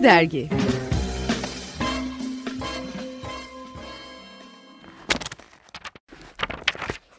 Açık Dergi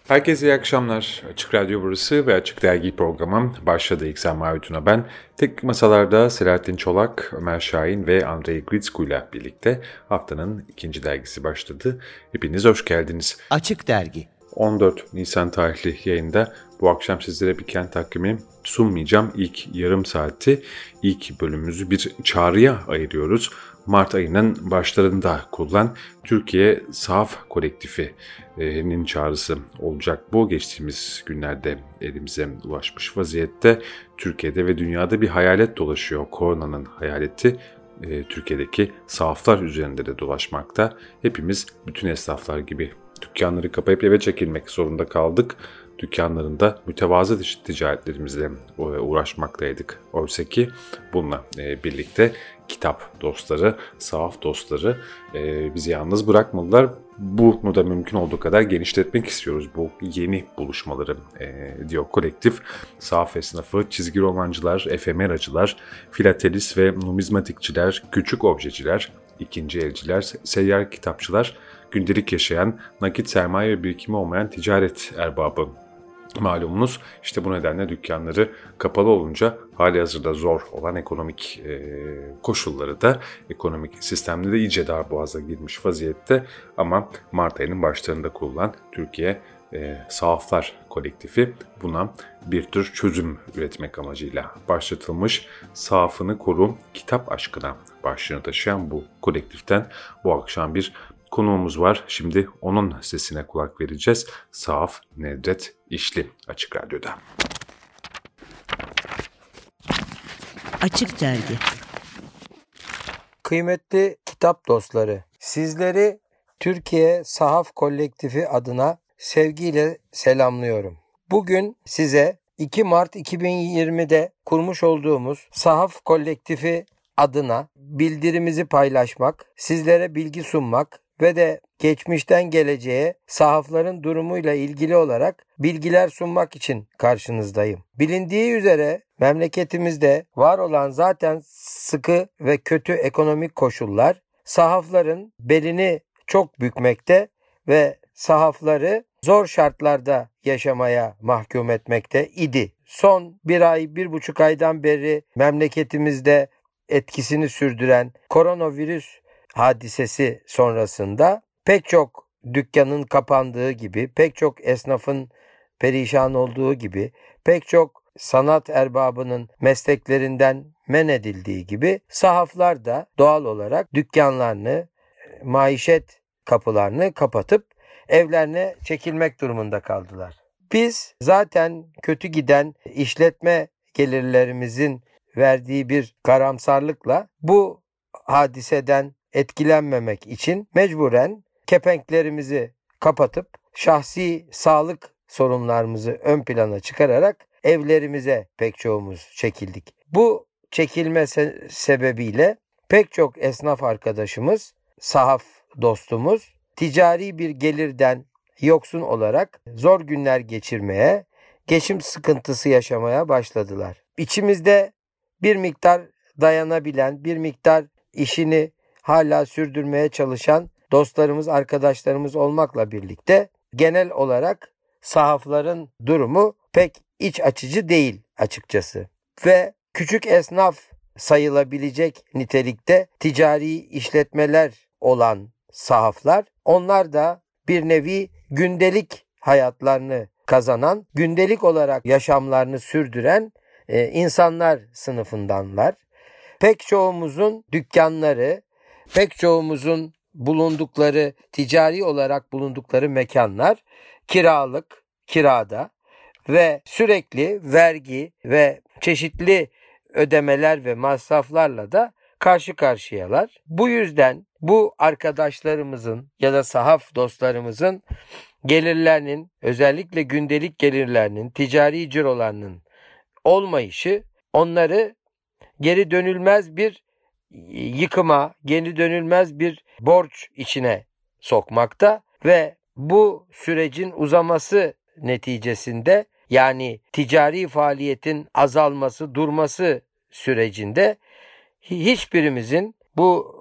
Herkese iyi akşamlar. Açık Radyo burası ve Açık Dergi programım başladı. İksen Mahutuna ben. Tek masalarda Selahattin Çolak, Ömer Şahin ve Andrei Gritsku ile birlikte haftanın ikinci dergisi başladı. Hepiniz hoş geldiniz. Açık Dergi 14 Nisan tarihli yayında bu akşam sizlere bir kent takvimi sunmayacağım. İlk yarım saati, ilk bölümümüzü bir çağrıya ayırıyoruz. Mart ayının başlarında kurulan Türkiye Sahaf Kolektifi'nin çağrısı olacak. Bu geçtiğimiz günlerde elimize ulaşmış vaziyette Türkiye'de ve dünyada bir hayalet dolaşıyor. Koronanın hayaleti e, Türkiye'deki sahaflar üzerinde de dolaşmakta. Hepimiz bütün esnaflar gibi dükkanları kapayıp eve çekilmek zorunda kaldık. Dükkanlarında mütevazı ticaretlerimizle uğraşmaktaydık. Oysa ki bununla e, birlikte kitap dostları, sahaf dostları e, bizi yalnız bırakmadılar. Bunu da mümkün olduğu kadar genişletmek istiyoruz bu yeni buluşmaları e, diyor kolektif. Sahaf esnafı, çizgi romancılar, efemeracılar, filatelist ve numizmatikçiler, küçük objeciler, ikinci elciler, seyyar kitapçılar, gündelik yaşayan, nakit sermaye ve birikimi olmayan ticaret erbabı. Malumunuz işte bu nedenle dükkanları kapalı olunca hali hazırda zor olan ekonomik e, koşulları da ekonomik sistemde de iyice dar boğaza girmiş vaziyette. Ama Mart ayının başlarında kurulan Türkiye e, Sahaflar Kolektifi buna bir tür çözüm üretmek amacıyla başlatılmış Sahafını Koru Kitap Aşkına başlığını taşıyan bu kolektiften bu akşam bir konuğumuz var. Şimdi onun sesine kulak vereceğiz. Saaf Nedret İşli Açık Radyo'da. Açık Dergi Kıymetli kitap dostları, sizleri Türkiye Sahaf Kolektifi adına sevgiyle selamlıyorum. Bugün size 2 Mart 2020'de kurmuş olduğumuz Sahaf Kolektifi adına bildirimizi paylaşmak, sizlere bilgi sunmak ve de geçmişten geleceğe sahafların durumuyla ilgili olarak bilgiler sunmak için karşınızdayım. Bilindiği üzere memleketimizde var olan zaten sıkı ve kötü ekonomik koşullar sahafların belini çok bükmekte ve sahafları zor şartlarda yaşamaya mahkum etmekte idi. Son bir ay, bir buçuk aydan beri memleketimizde etkisini sürdüren koronavirüs hadisesi sonrasında pek çok dükkanın kapandığı gibi, pek çok esnafın perişan olduğu gibi, pek çok sanat erbabının mesleklerinden men edildiği gibi sahaflar da doğal olarak dükkanlarını, maişet kapılarını kapatıp evlerine çekilmek durumunda kaldılar. Biz zaten kötü giden işletme gelirlerimizin verdiği bir karamsarlıkla bu hadiseden etkilenmemek için mecburen kepenklerimizi kapatıp şahsi sağlık sorunlarımızı ön plana çıkararak evlerimize pek çoğumuz çekildik. Bu çekilme se- sebebiyle pek çok esnaf arkadaşımız, sahaf dostumuz ticari bir gelirden yoksun olarak zor günler geçirmeye, geçim sıkıntısı yaşamaya başladılar. İçimizde bir miktar dayanabilen, bir miktar işini hala sürdürmeye çalışan dostlarımız, arkadaşlarımız olmakla birlikte genel olarak sahafların durumu pek iç açıcı değil açıkçası. Ve küçük esnaf sayılabilecek nitelikte ticari işletmeler olan sahaflar onlar da bir nevi gündelik hayatlarını kazanan, gündelik olarak yaşamlarını sürdüren e, insanlar sınıfındanlar. Pek çoğumuzun dükkanları, pek çoğumuzun bulundukları, ticari olarak bulundukları mekanlar kiralık, kirada ve sürekli vergi ve çeşitli ödemeler ve masraflarla da karşı karşıyalar. Bu yüzden bu arkadaşlarımızın ya da sahaf dostlarımızın gelirlerinin özellikle gündelik gelirlerinin, ticari cirolarının olmayışı onları geri dönülmez bir yıkıma, geri dönülmez bir borç içine sokmakta ve bu sürecin uzaması neticesinde yani ticari faaliyetin azalması, durması sürecinde hiçbirimizin bu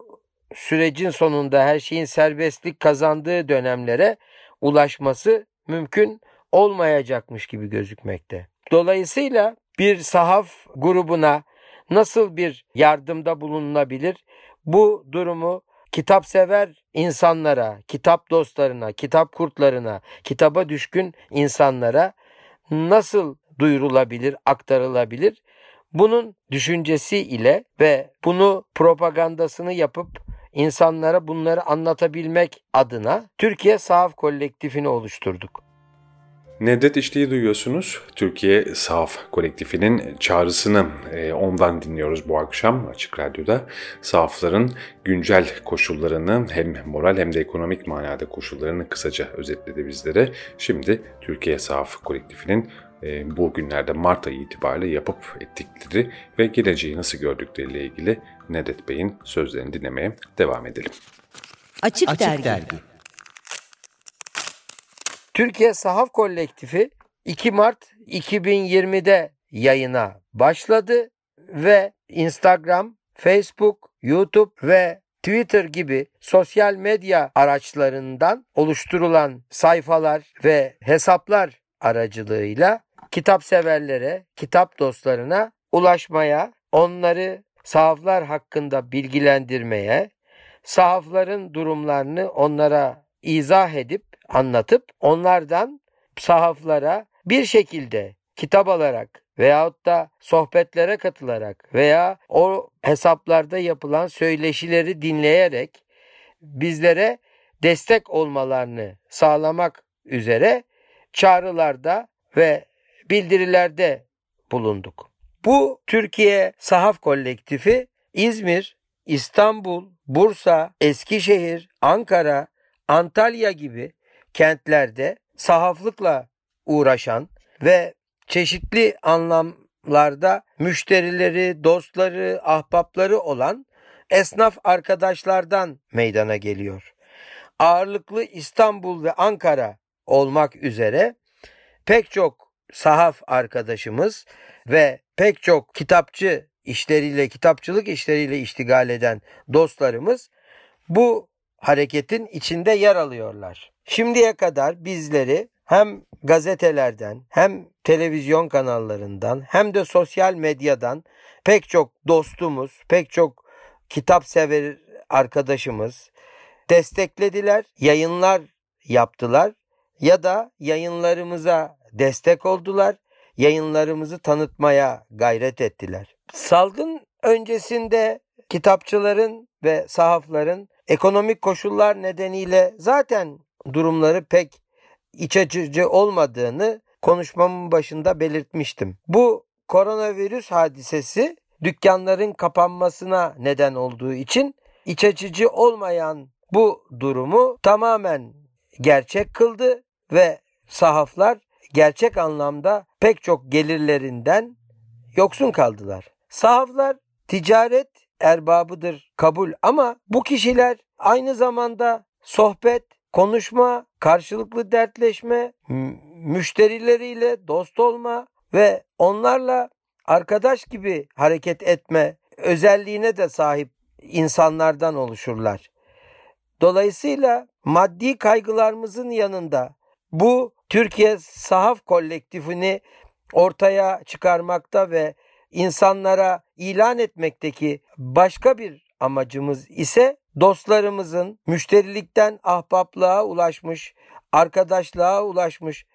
sürecin sonunda her şeyin serbestlik kazandığı dönemlere ulaşması mümkün olmayacakmış gibi gözükmekte. Dolayısıyla bir sahaf grubuna nasıl bir yardımda bulunulabilir? Bu durumu kitap sever insanlara, kitap dostlarına, kitap kurtlarına, kitaba düşkün insanlara nasıl duyurulabilir, aktarılabilir? Bunun düşüncesi ile ve bunu propagandasını yapıp insanlara bunları anlatabilmek adına Türkiye Sahaf Kolektifini oluşturduk. Nedret İşli'yi duyuyorsunuz. Türkiye Sahaf Kolektifinin çağrısını e, ondan dinliyoruz bu akşam Açık Radyo'da. Sahafların güncel koşullarını hem moral hem de ekonomik manada koşullarını kısaca özetledi bizlere. Şimdi Türkiye Sahaf Kolektifinin bu günlerde Mart ayı itibariyle yapıp ettikleri ve geleceği nasıl gördükleriyle ilgili Nedret Bey'in sözlerini dinlemeye devam edelim. Açık, Açık Dergi, dergi. Türkiye Sahaf Kolektifi 2 Mart 2020'de yayına başladı ve Instagram, Facebook, YouTube ve Twitter gibi sosyal medya araçlarından oluşturulan sayfalar ve hesaplar aracılığıyla kitap severlere, kitap dostlarına ulaşmaya, onları sahaflar hakkında bilgilendirmeye, sahafların durumlarını onlara izah edip anlatıp onlardan sahaflara bir şekilde kitap alarak veyahut da sohbetlere katılarak veya o hesaplarda yapılan söyleşileri dinleyerek bizlere destek olmalarını sağlamak üzere çağrılarda ve bildirilerde bulunduk. Bu Türkiye Sahaf Kolektifi İzmir, İstanbul, Bursa, Eskişehir, Ankara, Antalya gibi kentlerde sahaflıkla uğraşan ve çeşitli anlamlarda müşterileri, dostları, ahbapları olan esnaf arkadaşlardan meydana geliyor. Ağırlıklı İstanbul ve Ankara olmak üzere pek çok sahaf arkadaşımız ve pek çok kitapçı işleriyle, kitapçılık işleriyle iştigal eden dostlarımız bu hareketin içinde yer alıyorlar. Şimdiye kadar bizleri hem gazetelerden hem televizyon kanallarından hem de sosyal medyadan pek çok dostumuz, pek çok kitap sever arkadaşımız desteklediler, yayınlar yaptılar ya da yayınlarımıza destek oldular, yayınlarımızı tanıtmaya gayret ettiler. Salgın öncesinde kitapçıların ve sahafların ekonomik koşullar nedeniyle zaten durumları pek iç açıcı olmadığını konuşmamın başında belirtmiştim. Bu koronavirüs hadisesi dükkanların kapanmasına neden olduğu için iç açıcı olmayan bu durumu tamamen gerçek kıldı ve sahaflar gerçek anlamda pek çok gelirlerinden yoksun kaldılar. Sahaflar ticaret erbabıdır kabul ama bu kişiler aynı zamanda sohbet, konuşma, karşılıklı dertleşme, müşterileriyle dost olma ve onlarla arkadaş gibi hareket etme özelliğine de sahip insanlardan oluşurlar. Dolayısıyla maddi kaygılarımızın yanında bu Türkiye Sahaf Kolektifini ortaya çıkarmakta ve insanlara ilan etmekteki başka bir amacımız ise dostlarımızın müşterilikten ahbaplığa ulaşmış, arkadaşlığa ulaşmış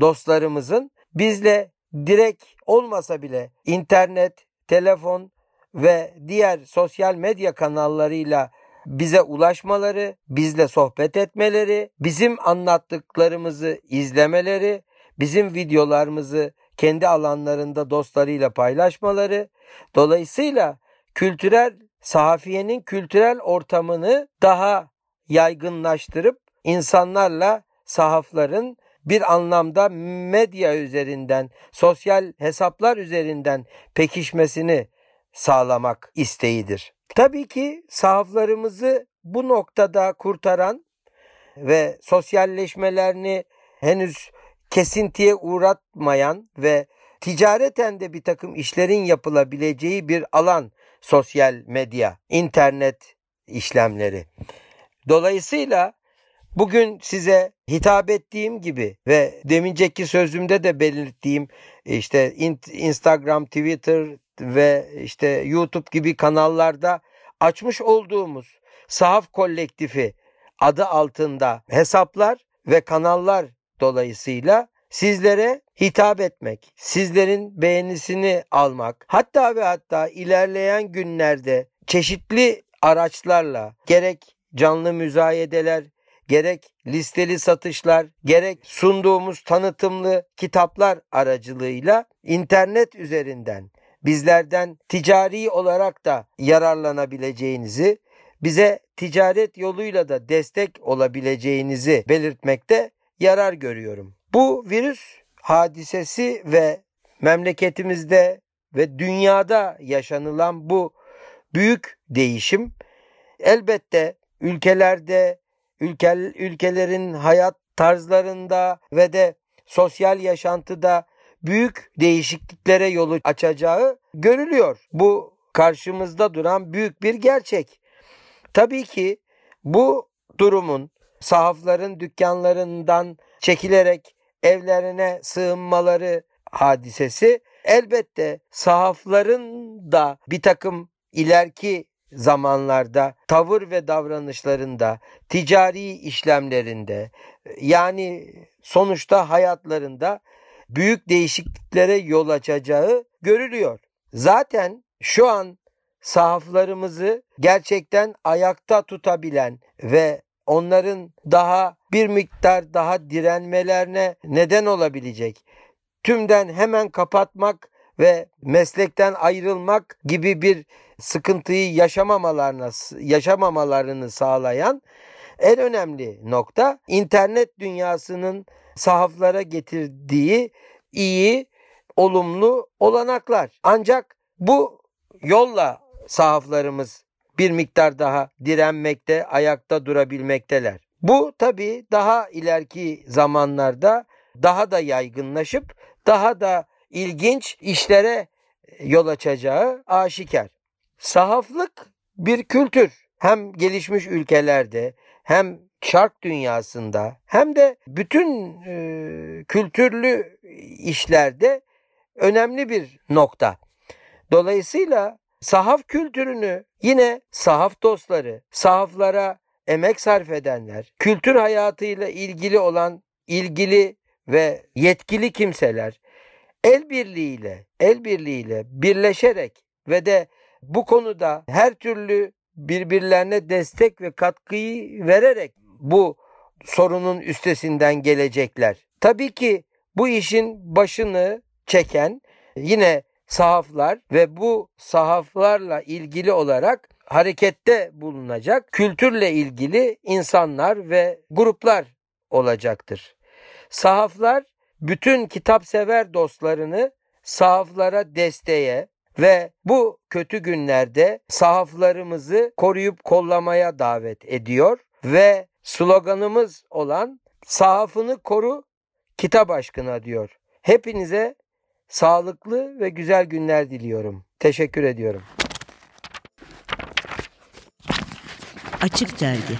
dostlarımızın bizle direkt olmasa bile internet, telefon ve diğer sosyal medya kanallarıyla bize ulaşmaları, bizle sohbet etmeleri, bizim anlattıklarımızı izlemeleri, bizim videolarımızı kendi alanlarında dostlarıyla paylaşmaları, dolayısıyla kültürel sahafiyenin kültürel ortamını daha yaygınlaştırıp insanlarla sahafların bir anlamda medya üzerinden, sosyal hesaplar üzerinden pekişmesini sağlamak isteğidir. Tabii ki sahaflarımızı bu noktada kurtaran ve sosyalleşmelerini henüz kesintiye uğratmayan ve ticareten de bir takım işlerin yapılabileceği bir alan sosyal medya, internet işlemleri. Dolayısıyla bugün size hitap ettiğim gibi ve deminceki sözümde de belirttiğim işte Instagram, Twitter ve işte YouTube gibi kanallarda açmış olduğumuz sahaf kolektifi adı altında hesaplar ve kanallar dolayısıyla sizlere hitap etmek, sizlerin beğenisini almak, hatta ve hatta ilerleyen günlerde çeşitli araçlarla gerek canlı müzayedeler, gerek listeli satışlar, gerek sunduğumuz tanıtımlı kitaplar aracılığıyla internet üzerinden bizlerden ticari olarak da yararlanabileceğinizi, bize ticaret yoluyla da destek olabileceğinizi belirtmekte yarar görüyorum. Bu virüs hadisesi ve memleketimizde ve dünyada yaşanılan bu büyük değişim elbette ülkelerde, ülke, ülkelerin hayat tarzlarında ve de sosyal yaşantıda büyük değişikliklere yolu açacağı görülüyor. Bu karşımızda duran büyük bir gerçek. Tabii ki bu durumun sahafların dükkanlarından çekilerek evlerine sığınmaları hadisesi elbette sahafların da bir takım ileriki zamanlarda tavır ve davranışlarında, ticari işlemlerinde yani sonuçta hayatlarında büyük değişikliklere yol açacağı görülüyor. Zaten şu an sahaflarımızı gerçekten ayakta tutabilen ve onların daha bir miktar daha direnmelerine neden olabilecek. Tümden hemen kapatmak ve meslekten ayrılmak gibi bir sıkıntıyı yaşamamalarına yaşamamalarını sağlayan en önemli nokta internet dünyasının sahaflara getirdiği iyi, olumlu olanaklar. Ancak bu yolla sahaflarımız bir miktar daha direnmekte, ayakta durabilmekteler. Bu tabii daha ileriki zamanlarda daha da yaygınlaşıp daha da ilginç işlere yol açacağı aşikar. Sahaflık bir kültür. Hem gelişmiş ülkelerde hem şark dünyasında hem de bütün e, kültürlü işlerde önemli bir nokta. Dolayısıyla sahaf kültürünü yine sahaf dostları, sahaflara emek sarf edenler, kültür hayatıyla ilgili olan ilgili ve yetkili kimseler el birliğiyle, el birliğiyle birleşerek ve de bu konuda her türlü birbirlerine destek ve katkıyı vererek bu sorunun üstesinden gelecekler. Tabii ki bu işin başını çeken yine sahaflar ve bu sahaflarla ilgili olarak harekette bulunacak kültürle ilgili insanlar ve gruplar olacaktır. Sahaflar bütün kitap sever dostlarını sahaflara desteğe ve bu kötü günlerde sahaflarımızı koruyup kollamaya davet ediyor ve sloganımız olan sahafını koru kitap aşkına diyor. Hepinize sağlıklı ve güzel günler diliyorum. Teşekkür ediyorum. Açık Dergi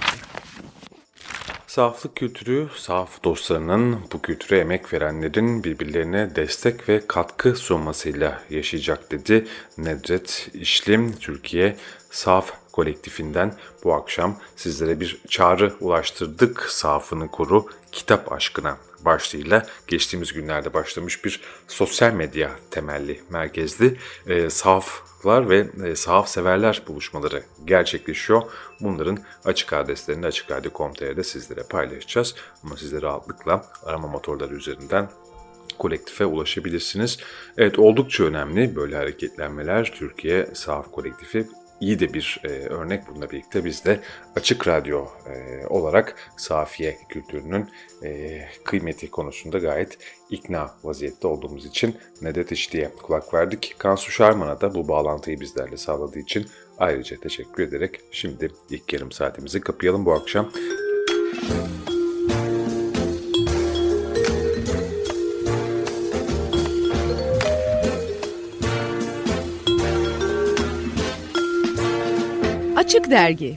Saflık kültürü, saf dostlarının, bu kültüre emek verenlerin birbirlerine destek ve katkı sunmasıyla yaşayacak dedi Nedret İşlim Türkiye Saf kolektifinden bu akşam sizlere bir çağrı ulaştırdık. Safını koru, kitap aşkına başlığıyla geçtiğimiz günlerde başlamış bir sosyal medya temelli merkezli e, sahaflar ve e, sahaf severler buluşmaları gerçekleşiyor. Bunların açık adreslerini açıkradio.com.tr'de sizlere paylaşacağız. Ama siz rahatlıkla arama motorları üzerinden kolektife ulaşabilirsiniz. Evet oldukça önemli böyle hareketlenmeler. Türkiye Sahaf Kolektifi iyi de bir e, örnek bununla birlikte biz de Açık Radyo e, olarak Safiye kültürünün e, kıymeti konusunda gayet ikna vaziyette olduğumuz için Nedet İşti'ye kulak verdik. Kansu Şarman'a da bu bağlantıyı bizlerle sağladığı için ayrıca teşekkür ederek şimdi ilk yarım saatimizi kapayalım bu akşam. Açık Dergi.